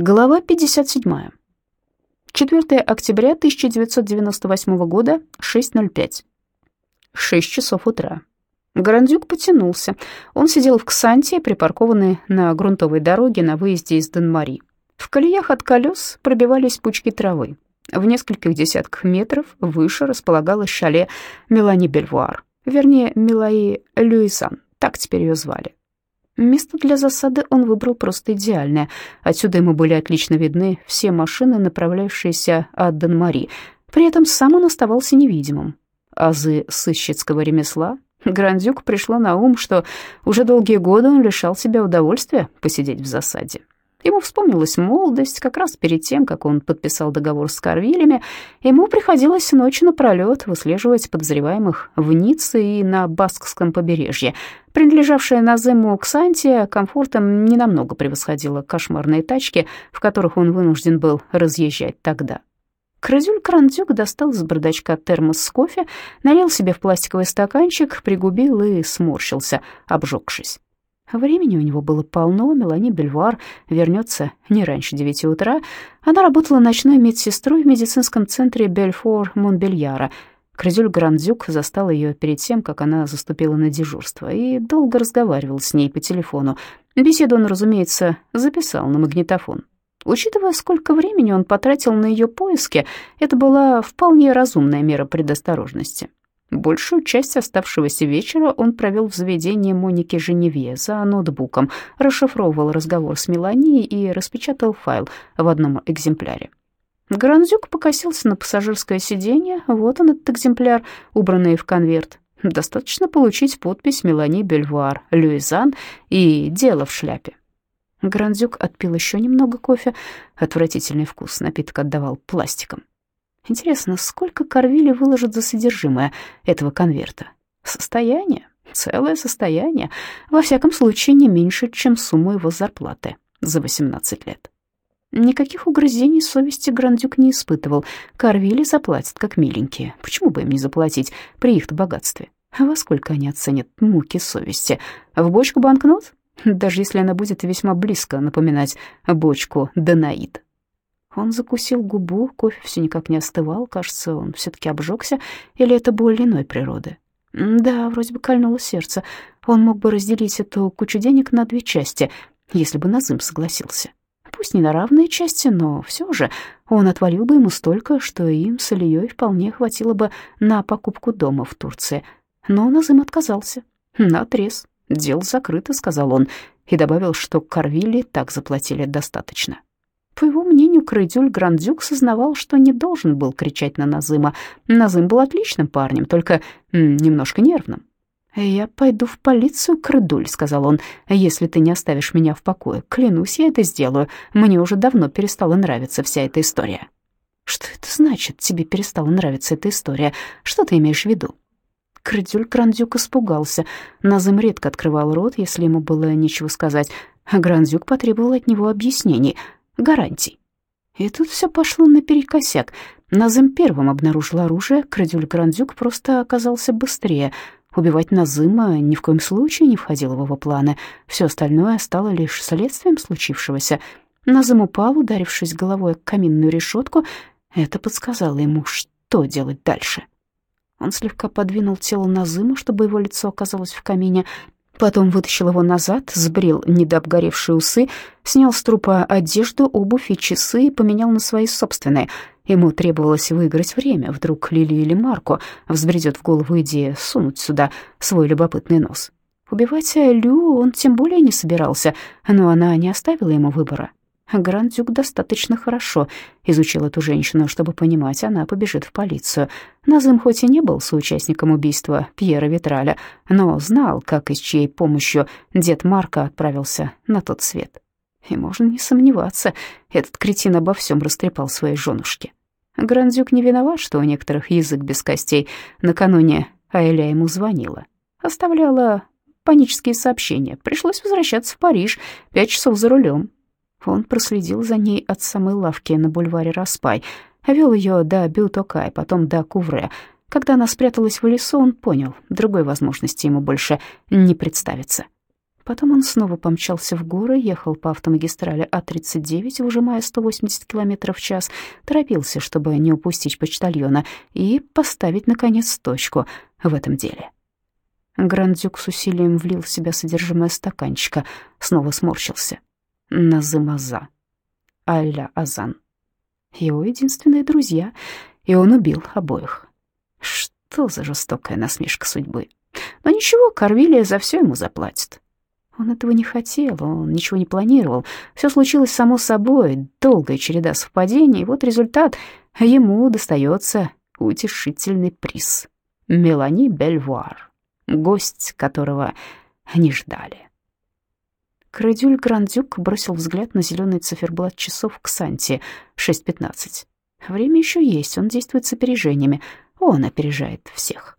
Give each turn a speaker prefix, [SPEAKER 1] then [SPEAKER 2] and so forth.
[SPEAKER 1] Глава 57. 4 октября 1998 года, 6.05. 6 часов утра. Грандюк потянулся. Он сидел в Ксанте, припаркованный на грунтовой дороге на выезде из Денмари. В колеях от колес пробивались пучки травы. В нескольких десятках метров выше располагалось шале Мелани Бельвуар, вернее, Милаи Люизан, так теперь ее звали. Место для засады он выбрал просто идеальное. Отсюда ему были отлично видны все машины, направляющиеся от Донмари. При этом сам он оставался невидимым. Азы сыщицкого ремесла Грандюк пришло на ум, что уже долгие годы он лишал себя удовольствия посидеть в засаде. Ему вспомнилась молодость, как раз перед тем, как он подписал договор с Карвилями, ему приходилось ночью напролет выслеживать подозреваемых в Ницце и на Баскском побережье. Принадлежавшая Назему Ксантия комфортом ненамного превосходила кошмарные тачки, в которых он вынужден был разъезжать тогда. Крызюль Крандюк достал из бардачка термос с кофе, налил себе в пластиковый стаканчик, пригубил и сморщился, обжегшись. Времени у него было полно, Мелани Бельвар вернется не раньше девяти утра. Она работала ночной медсестрой в медицинском центре Бельфор Монбельяра. Крызюль Грандзюк застал ее перед тем, как она заступила на дежурство, и долго разговаривал с ней по телефону. Беседу он, разумеется, записал на магнитофон. Учитывая, сколько времени он потратил на ее поиски, это была вполне разумная мера предосторожности. Большую часть оставшегося вечера он провел в заведении Моники Женевье за ноутбуком, расшифровывал разговор с Меланией и распечатал файл в одном экземпляре. Гранзюк покосился на пассажирское сиденье. Вот он, этот экземпляр, убранный в конверт. Достаточно получить подпись Мелани Бельвуар, Люизан и дело в шляпе. Грандзюк отпил еще немного кофе. Отвратительный вкус, напиток отдавал пластиком. Интересно, сколько Корвили выложат за содержимое этого конверта? Состояние? Целое состояние. Во всяком случае, не меньше, чем сумму его зарплаты за 18 лет. Никаких угрызений совести Грандюк не испытывал. Корвили заплатят, как миленькие. Почему бы им не заплатить при их богатстве? Во сколько они оценят муки совести? В бочку банкнот? Даже если она будет весьма близко напоминать бочку Данаид. Он закусил губу, кофе все никак не остывал, кажется, он все-таки обжегся, или это боль иной природы. Да, вроде бы кольнуло сердце. Он мог бы разделить эту кучу денег на две части, если бы Назым согласился. Пусть не на равные части, но все же он отвалил бы ему столько, что им с Ильей вполне хватило бы на покупку дома в Турции. Но Назым отказался. Наотрез. «Дело закрыто», — сказал он, и добавил, что Корвилли так заплатили достаточно. По его мнению, Крыдюль Грандюк сознавал, что не должен был кричать на Назыма. Назым был отличным парнем, только немножко нервным. «Я пойду в полицию, Крыдуль», — сказал он, — «если ты не оставишь меня в покое. Клянусь, я это сделаю. Мне уже давно перестала нравиться вся эта история». «Что это значит, тебе перестала нравиться эта история? Что ты имеешь в виду?» Крыдюль Грандюк испугался. Назым редко открывал рот, если ему было нечего сказать, Грандюк потребовал от него объяснений — гарантий. И тут все пошло наперекосяк. Назым первым обнаружил оружие, Крадюль Грандюк просто оказался быстрее. Убивать Назыма ни в коем случае не входило в его планы. Все остальное стало лишь следствием случившегося. Назым упал, ударившись головой о каминную решетку. Это подсказало ему, что делать дальше. Он слегка подвинул тело Назыма, чтобы его лицо оказалось в камине, Потом вытащил его назад, сбрил недообгоревшие усы, снял с трупа одежду, обувь и часы и поменял на свои собственные. Ему требовалось выиграть время. Вдруг Лили или Марко взбредет в голову идея сунуть сюда свой любопытный нос. Убивать Лю он тем более не собирался, но она не оставила ему выбора. Грандюк достаточно хорошо изучил эту женщину, чтобы понимать, она побежит в полицию. Назым хоть и не был соучастником убийства Пьера Витраля, но знал, как и с чьей помощью дед Марка отправился на тот свет. И можно не сомневаться, этот кретин обо всем растрепал своей женушке. Грандюк не виноват, что у некоторых язык без костей. Накануне Айля ему звонила. Оставляла панические сообщения. Пришлось возвращаться в Париж, пять часов за рулем. Он проследил за ней от самой лавки на бульваре Распай, вел ее до Бютокай, потом до Кувре. Когда она спряталась в лесу, он понял, другой возможности ему больше не представится. Потом он снова помчался в горы, ехал по автомагистрали А-39, выжимая 180 км в час, торопился, чтобы не упустить почтальона и поставить, наконец, точку в этом деле. Грандюк с усилием влил в себя содержимое стаканчика, снова сморщился. Назымаза. Аля Азан. Его единственные друзья, и он убил обоих. Что за жестокая насмешка судьбы. Но ничего, Корвилия за все ему заплатит. Он этого не хотел, он ничего не планировал. Все случилось само собой, долгая череда совпадений, вот результат. Ему достается утешительный приз. Мелани Бельвуар, гость которого не ждали. Крадюль Грандюк бросил взгляд на зеленый циферблат часов Ксанти, 6.15. Время еще есть, он действует с опережениями, он опережает всех.